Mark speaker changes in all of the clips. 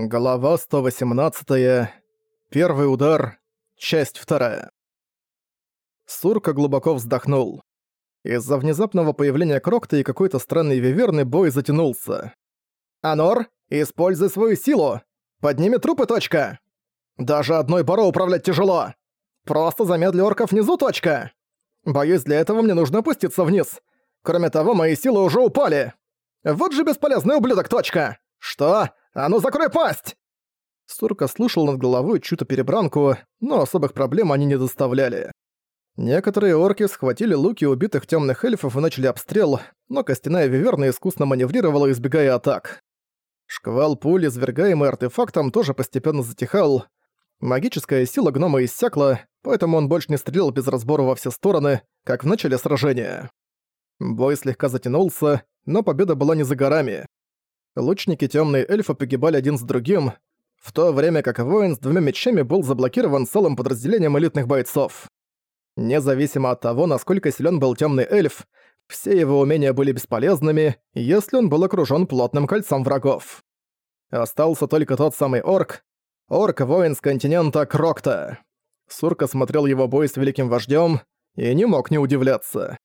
Speaker 1: Глава 118. Первый удар. Часть вторая. Сурка глубоко вздохнул. Из-за внезапного появления Крокта и какой-то странной виверны бой затянулся. «Анор, используй свою силу! Подними трупы, точка! Даже одной баро управлять тяжело! Просто замедли орков внизу, точка! Боюсь, для этого мне нужно опуститься вниз. Кроме того, мои силы уже упали! Вот же бесполезный ублюдок, точка! Что? А ну закрой пасть!» Сурка слышал над головой чью-то перебранку, но особых проблем они не доставляли. Некоторые орки схватили луки убитых темных эльфов и начали обстрел, но костяная виверна искусно маневрировала, избегая атак. Шквал пуль, извергаемый артефактом, тоже постепенно затихал. Магическая сила гнома иссякла, поэтому он больше не стрелял без разбора во все стороны, как в начале сражения. Бой слегка затянулся, но победа была не за горами. Лучники темные эльфы погибали один с другим, в то время как воин с двумя мечами был заблокирован целым подразделением элитных бойцов. Независимо от того, насколько силен был темный эльф, все его умения были бесполезными, если он был окружен плотным кольцом врагов. Остался только тот самый орк, орк-воин с континента Крокта. Сурка смотрел его бой с великим вождем и не мог не удивляться.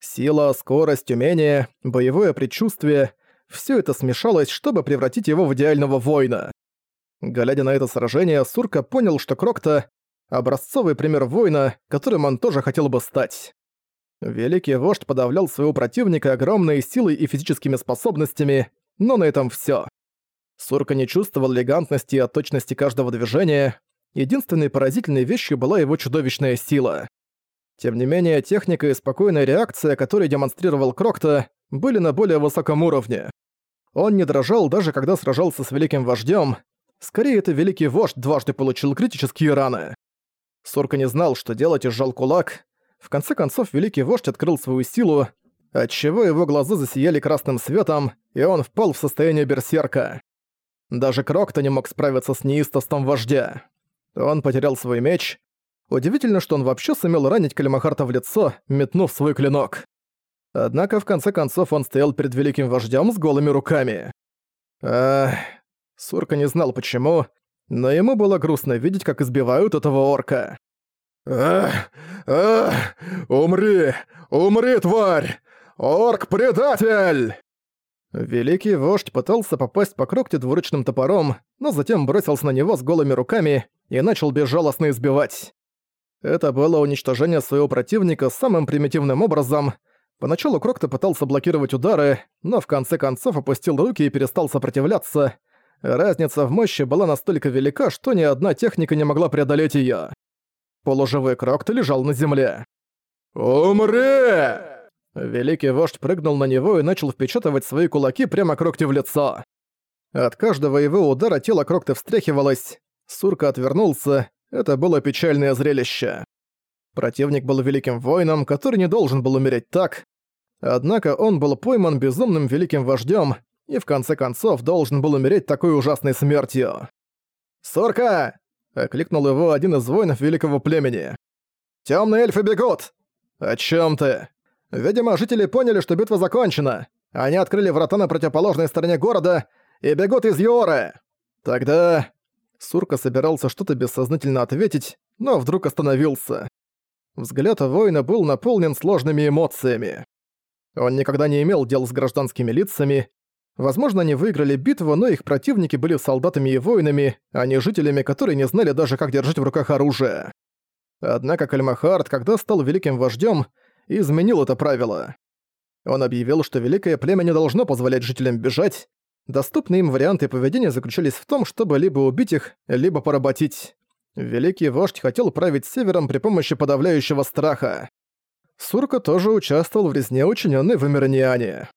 Speaker 1: Сила, скорость, умение, боевое предчувствие все это смешалось, чтобы превратить его в идеального воина. Глядя на это сражение, Сурка понял, что Крокта — образцовый пример воина, которым он тоже хотел бы стать. Великий вождь подавлял своего противника огромной силой и физическими способностями, но на этом всё. Сурка не чувствовал элегантности и отточности каждого движения, единственной поразительной вещью была его чудовищная сила. Тем не менее, техника и спокойная реакция, которые демонстрировал Крокта, были на более высоком уровне. Он не дрожал даже когда сражался с великим вождем. Скорее, это великий вождь дважды получил критические раны. Сурка не знал, что делать и сжал кулак. В конце концов, великий вождь открыл свою силу, отчего его глаза засияли красным светом, и он впал в состояние берсерка. Даже Крокто не мог справиться с неистовством вождя. Он потерял свой меч. Удивительно, что он вообще сумел ранить Калимахарта в лицо, метнув свой клинок. Однако в конце концов он стоял перед великим вождем с голыми руками. Ах, Сурка не знал почему, но ему было грустно видеть, как избивают этого орка. «Ах! Ах! Умри! Умри, тварь! Орк-предатель!» Великий вождь пытался попасть по Крокте двуручным топором, но затем бросился на него с голыми руками и начал безжалостно избивать. Это было уничтожение своего противника самым примитивным образом — Поначалу Крокто пытался блокировать удары, но в конце концов опустил руки и перестал сопротивляться. Разница в мощи была настолько велика, что ни одна техника не могла преодолеть её. Полуживой Крокто лежал на земле. «Умри!» Великий вождь прыгнул на него и начал впечатывать свои кулаки прямо Крокте в лицо. От каждого его удара тело Крокты встряхивалось. Сурка отвернулся. Это было печальное зрелище. Противник был великим воином, который не должен был умереть так, Однако он был пойман безумным великим вождем и в конце концов должен был умереть такой ужасной смертью. «Сорка!» — окликнул его один из воинов великого племени. «Тёмные эльфы бегут!» «О чём ты?» «Видимо, жители поняли, что битва закончена. Они открыли врата на противоположной стороне города и бегут из Йоры. Тогда...» Сурка собирался что-то бессознательно ответить, но вдруг остановился. Взгляд воина был наполнен сложными эмоциями. Он никогда не имел дел с гражданскими лицами. Возможно, они выиграли битву, но их противники были солдатами и воинами, а не жителями, которые не знали даже, как держать в руках оружие. Однако Кальмахард, когда стал великим вождем, изменил это правило. Он объявил, что великое племя не должно позволять жителям бежать. Доступные им варианты поведения заключались в том, чтобы либо убить их, либо поработить. Великий вождь хотел править севером при помощи подавляющего страха. Сурка тоже участвовал в резне, учиненной в Эмирниане.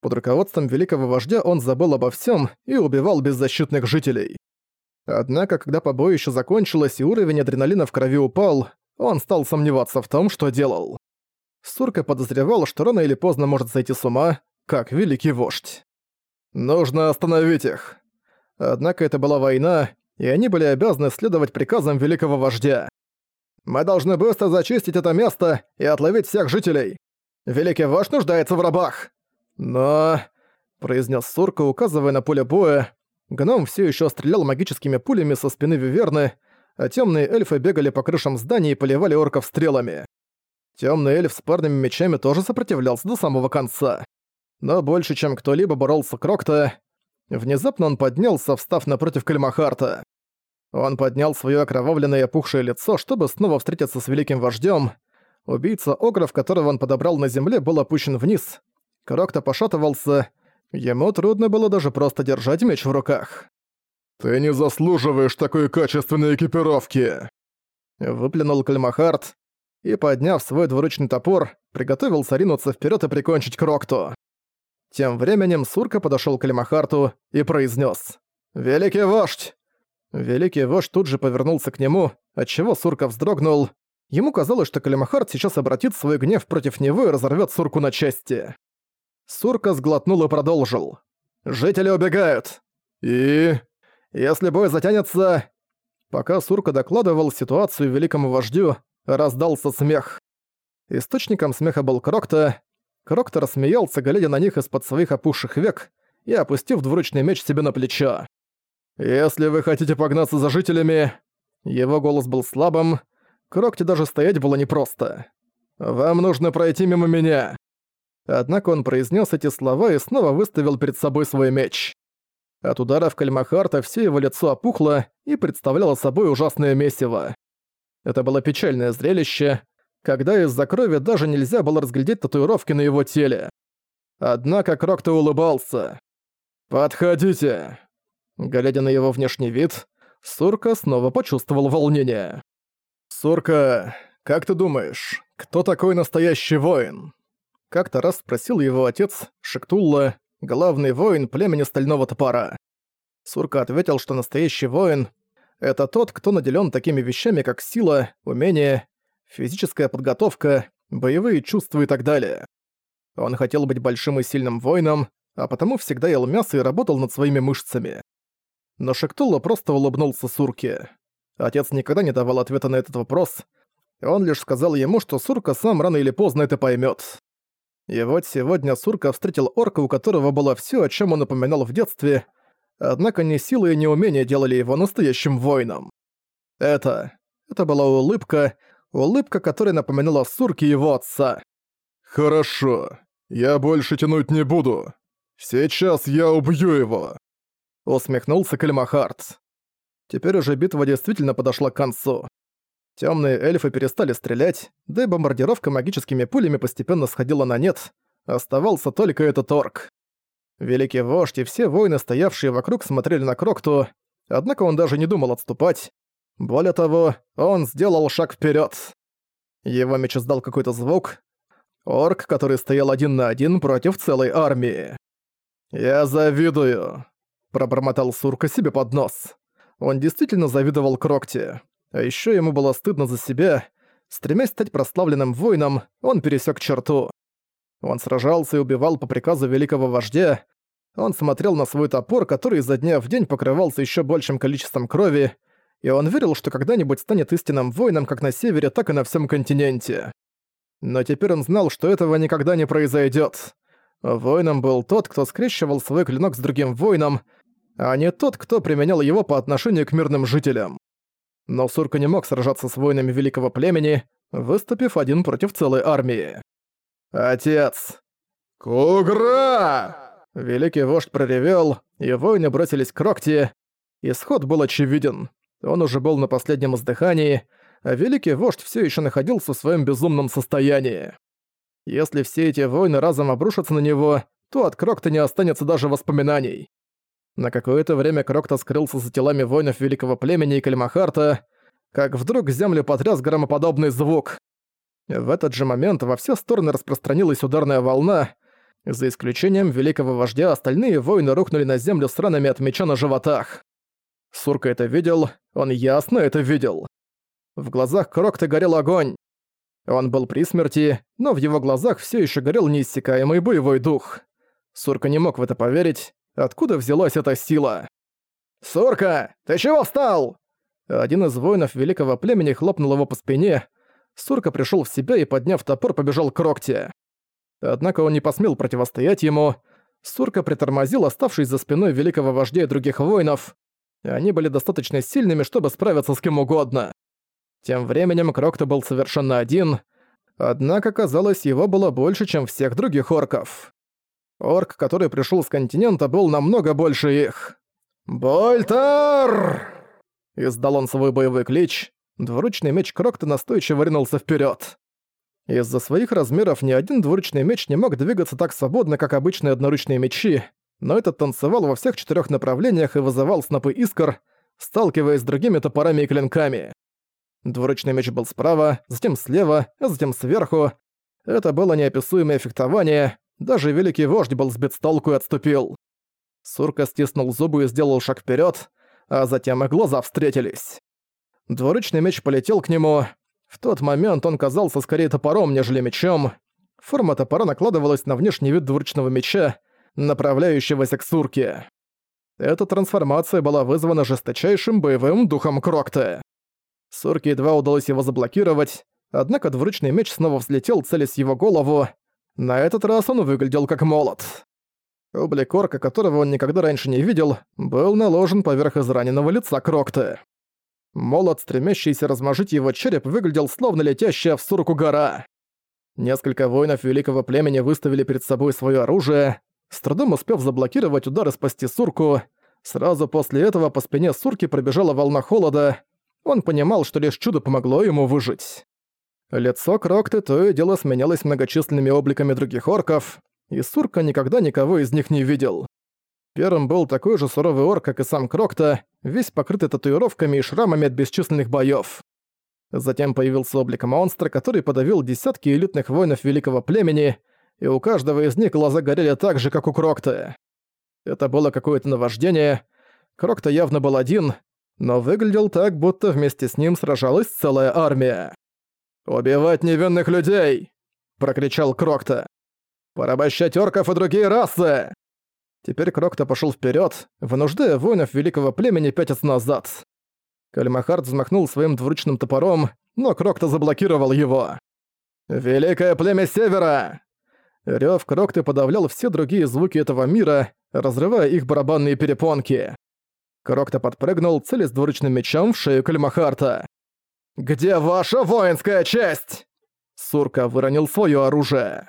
Speaker 1: Под руководством великого вождя он забыл обо всем и убивал беззащитных жителей. Однако, когда побоище закончилось и уровень адреналина в крови упал, он стал сомневаться в том, что делал. Сурка подозревал, что рано или поздно может сойти с ума, как великий вождь. Нужно остановить их. Однако это была война, и они были обязаны следовать приказам великого вождя. Мы должны быстро зачистить это место и отловить всех жителей. Великий вождь нуждается в рабах. Но...» — произнес Сурка, указывая на поле боя. гном все еще стрелял магическими пулями со спины Виверны, а темные эльфы бегали по крышам зданий и поливали орков стрелами. Темный эльф с парными мечами тоже сопротивлялся до самого конца. Но больше, чем кто-либо боролся Крокта, внезапно он поднялся, встав напротив Кальмахарта. Он поднял свое окровавленное и опухшее лицо, чтобы снова встретиться с великим вождем. Убийца Огров, которого он подобрал на земле, был опущен вниз. Крокта пошатывался. Ему трудно было даже просто держать меч в руках.
Speaker 2: «Ты не заслуживаешь такой качественной экипировки!»
Speaker 1: Выплюнул Кальмахарт и, подняв свой двуручный топор, приготовился ринуться вперед и прикончить Крокту. Тем временем Сурка подошел к Кальмахарту и произнес: «Великий вождь!» Великий вождь тут же повернулся к нему, отчего Сурка вздрогнул. Ему казалось, что Калимахард сейчас обратит свой гнев против него и разорвет Сурку на части. Сурка сглотнул и продолжил. «Жители убегают!» «И...» «Если бой затянется...» Пока Сурка докладывал ситуацию великому вождю, раздался смех. Источником смеха был Крокта. Крокта рассмеялся, глядя на них из-под своих опухших век и опустив двуручный меч себе на плечо. «Если вы хотите погнаться за жителями...» Его голос был слабым, Крокте даже стоять было непросто. «Вам нужно пройти мимо меня». Однако он произнес эти слова и снова выставил перед собой свой меч. От ударов Кальмахарта все его лицо опухло и представляло собой ужасное месиво. Это было печальное зрелище, когда из-за крови даже нельзя было разглядеть татуировки на его теле. Однако Крокто улыбался. «Подходите!» Глядя на его внешний вид, Сурка снова почувствовал волнение. «Сурка, как ты думаешь, кто такой настоящий воин?» Как-то раз спросил его отец, Шектулла, главный воин племени Стального Топора. Сурка ответил, что настоящий воин — это тот, кто наделен такими вещами, как сила, умение, физическая подготовка, боевые чувства и так далее. Он хотел быть большим и сильным воином, а потому всегда ел мясо и работал над своими мышцами но Шектула просто улыбнулся Сурке. Отец никогда не давал ответа на этот вопрос, он лишь сказал ему, что Сурка сам рано или поздно это поймет. И вот сегодня Сурка встретил орка, у которого было все, о чем он упоминал в детстве, однако ни силы и ни умения делали его настоящим воином. Это... это была улыбка, улыбка, которая напоминала Сурке его отца.
Speaker 2: «Хорошо, я больше тянуть не буду. Сейчас я убью его!»
Speaker 1: Усмехнулся Кальмахард. Теперь уже битва действительно подошла к концу. Темные эльфы перестали стрелять, да и бомбардировка магическими пулями постепенно сходила на нет, оставался только этот орк. Великий вождь и все воины, стоявшие вокруг, смотрели на Крокту, однако он даже не думал отступать. Более того, он сделал шаг вперед. Его меч издал какой-то звук. Орк, который стоял один на один против целой армии. «Я завидую», Пробормотал Сурка себе под нос. Он действительно завидовал Крокте. А ещё ему было стыдно за себя. Стремясь стать прославленным воином, он пересек черту. Он сражался и убивал по приказу великого вождя. Он смотрел на свой топор, который изо дня в день покрывался ещё большим количеством крови, и он верил, что когда-нибудь станет истинным воином как на севере, так и на всем континенте. Но теперь он знал, что этого никогда не произойдет. Воином был тот, кто скрещивал свой клинок с другим воином, а не тот, кто применял его по отношению к мирным жителям. Но Сурка не мог сражаться с воинами великого племени, выступив один против целой армии. «Отец!»
Speaker 2: «Кугра!»
Speaker 1: Великий вождь проревел, и воины бросились к Рокти. Исход был очевиден. Он уже был на последнем издыхании, а великий вождь все еще находился в своем безумном состоянии. Если все эти войны разом обрушатся на него, то от Крокта не останется даже воспоминаний. На какое-то время Крокто скрылся за телами воинов великого племени и Кальмахарта, как вдруг землю потряс громоподобный звук. В этот же момент во все стороны распространилась ударная волна. За исключением великого вождя, остальные воины рухнули на землю с ранами от меча на животах. Сурка это видел, он ясно это видел. В глазах Крокта горел огонь. Он был при смерти, но в его глазах все еще горел неиссякаемый боевой дух. Сурка не мог в это поверить, Откуда взялась эта сила? «Сурка, ты чего встал?» Один из воинов великого племени хлопнул его по спине. Сурка пришел в себя и, подняв топор, побежал к Рокте. Однако он не посмел противостоять ему. Сурка притормозил, оставшись за спиной великого вождя и других воинов, они были достаточно сильными, чтобы справиться с кем угодно. Тем временем Крокто был совершенно один, однако, казалось, его было больше, чем всех других орков. Орк, который пришел с континента, был намного больше их. «Больтар!» Издал он свой боевой клич. Двуручный меч Крокта настойчиво ринулся вперед. Из-за своих размеров ни один двуручный меч не мог двигаться так свободно, как обычные одноручные мечи, но этот танцевал во всех четырех направлениях и вызывал снопы искр, сталкиваясь с другими топорами и клинками. Двуручный меч был справа, затем слева, а затем сверху. Это было неописуемое фехтование, даже великий вождь был сбит с толку и отступил. Сурка стиснул зубы и сделал шаг вперед, а затем их глаза встретились. Двуручный меч полетел к нему, в тот момент он казался скорее топором, нежели мечом. Форма топора накладывалась на внешний вид двуручного меча, направляющегося к сурке. Эта трансформация была вызвана жесточайшим боевым духом Крокта. Сурке едва удалось его заблокировать, однако двуручный меч снова взлетел, целясь его голову. На этот раз он выглядел как молот. Облик орка, которого он никогда раньше не видел, был наложен поверх израненного лица Крокта. Молот, стремящийся размажить его череп, выглядел словно летящая в сурку гора. Несколько воинов великого племени выставили перед собой свое оружие, с трудом успев заблокировать удар и спасти сурку. Сразу после этого по спине сурки пробежала волна холода. Он понимал, что лишь чудо помогло ему выжить. Лицо Крокты то и дело сменялось многочисленными обликами других орков, и Сурка никогда никого из них не видел. Первым был такой же суровый орк, как и сам Крокта, весь покрытый татуировками и шрамами от бесчисленных боёв. Затем появился облик монстра, который подавил десятки элитных воинов великого племени, и у каждого из них глаза горели так же, как у Крокта. Это было какое-то наваждение. Крокта явно был один, но выглядел так, будто вместе с ним сражалась целая армия. «Убивать невинных людей!» – прокричал Крокта. «Порабощать орков и другие расы!» Теперь Крокто пошел вперед, вынуждая воинов великого племени пятиться назад. Кальмахард взмахнул своим двуручным топором, но Крокто заблокировал его. «Великое племя Севера!» Рёв Крокты подавлял все другие звуки этого мира, разрывая их барабанные перепонки. Крокто подпрыгнул, целясь двуручным мечом в шею Кальмахарта. «Где ваша воинская честь?» Сурка выронил своё оружие.